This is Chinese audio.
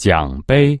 奖杯。